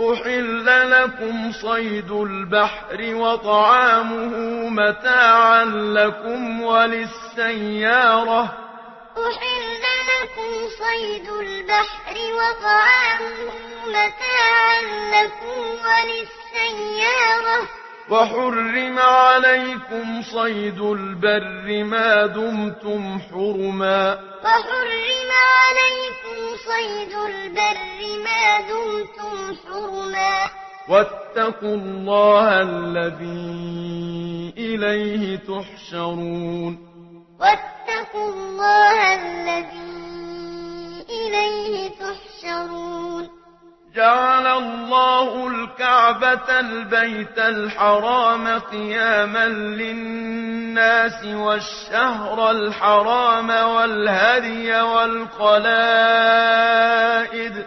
أحل لكم صيد البحر وطعامه متاعا لكم وللسيارة أحل لكم صيد البحر وطعامه متاعا لكم وللسيارة وحرم عليكم صيد البر ما دمتم حرما وحرم عليكم صيد البر ما دمتم حرما واتقوا الله الذي إليه تحشرون. واتقوا الله الذي إليه تحشرون. جعل الله الكعبة البيت الحرام قياما للناس والشهر الحرام والهدي والقلائد جعل الله الكعبة البيت الحرام قياما للناس والشهر الحرام والهدي والقلائد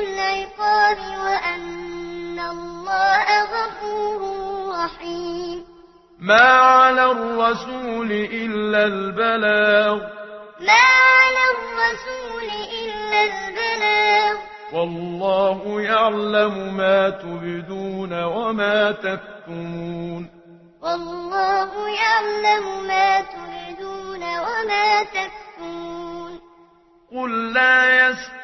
العقاب وأن الله غفور رحيم. ما على الرسول إلا البلاغ. ما على الرسول إلا البلاغ. والله يعلم ما تبدون وما تكتمون. والله يعلم ما تبدون وما تكتمون. قل لا يستطيع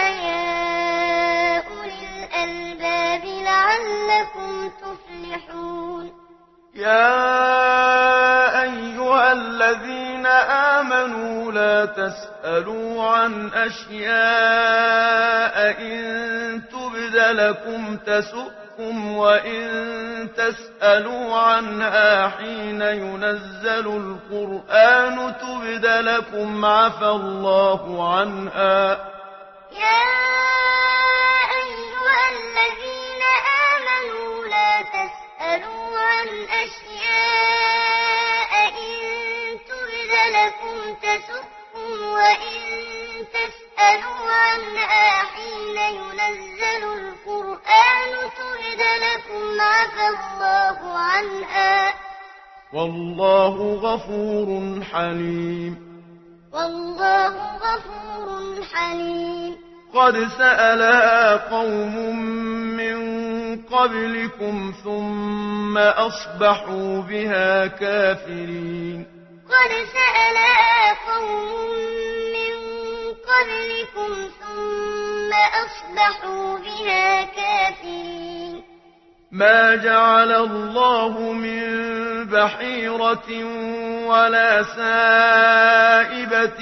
لعلكم تفلحون يا أيها الذين آمنوا لا تسألوا عن أشياء إن تبدلكم تسؤكم وإن تسألوا عنها حين ينزل القرآن تبدلكم عفى الله عنها يا إن لكم وإن تسألوا عنها حين ينزل القرآن لكم الله عنها والله غفور حليم والله غفور حليم قد سألها قوم قبلكم ثم أصبحوا بها كافرين. قد سَأَلَ قوم من قبلكم ثم أصبحوا بها كافرين. ما جعل الله من بحيرة ولا سائبة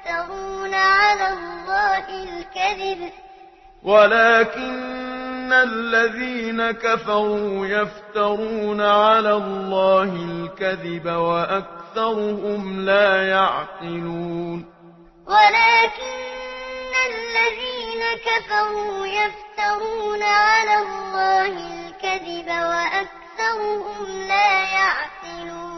يفترون على الله الكذب ولكن الذين كفروا يفترون على الله الكذب وأكثرهم لا يعقلون ولكن الذين كفروا يفترون على الله الكذب وأكثرهم لا يعقلون